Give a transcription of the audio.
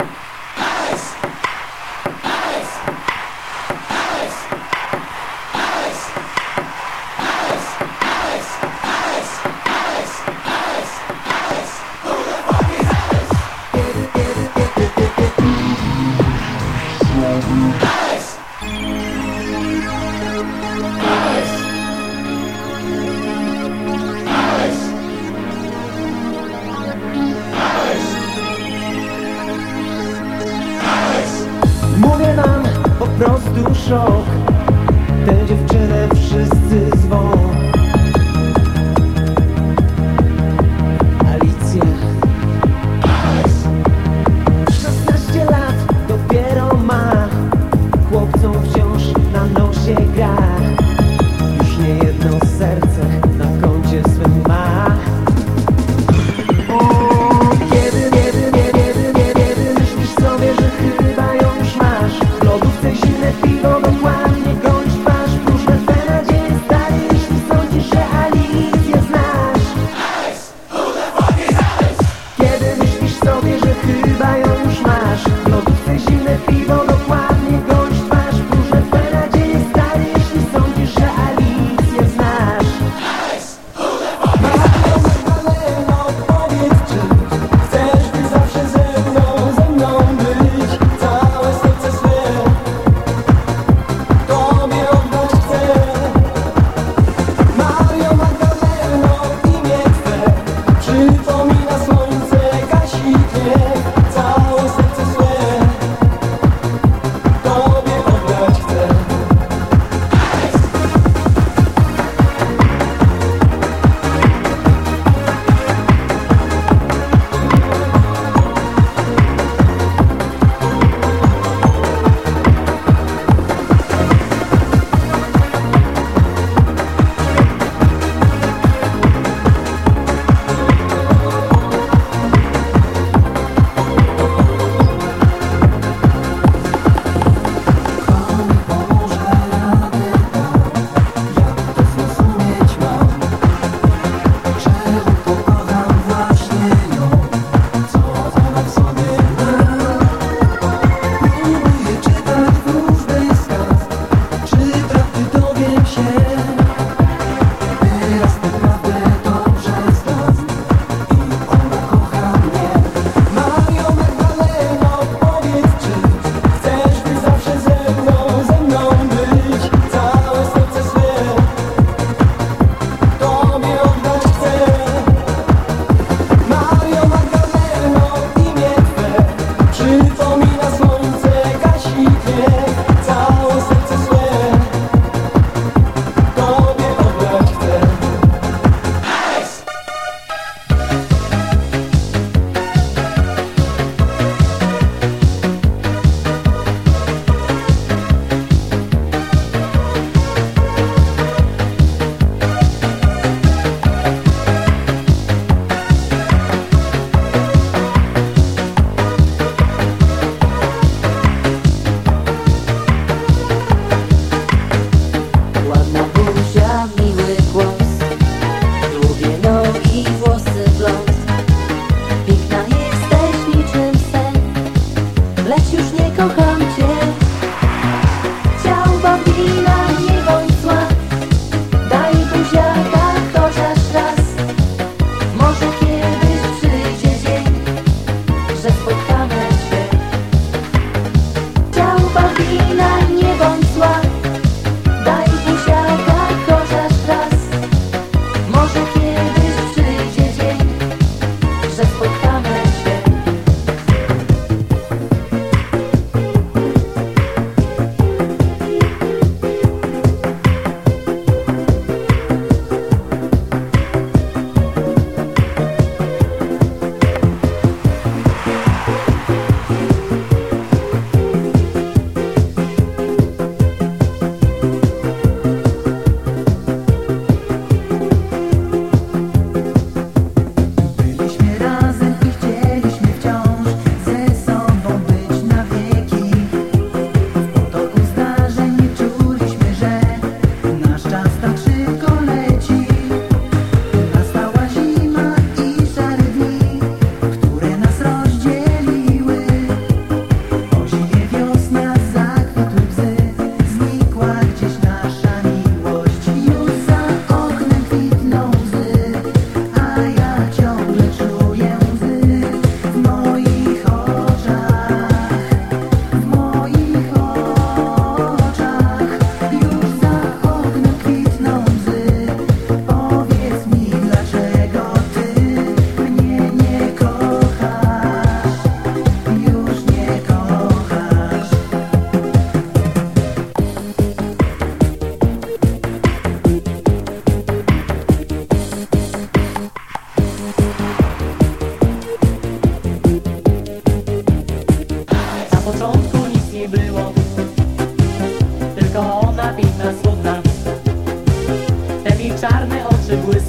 you. Tu szok Tę dziewczynę wszyscy zwą początku nic nie było. Tylko ona piękna, smutna. Te mi czarne oczy błysły